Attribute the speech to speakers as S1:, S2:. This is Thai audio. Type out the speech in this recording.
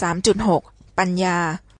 S1: สามจุดหกปัญญา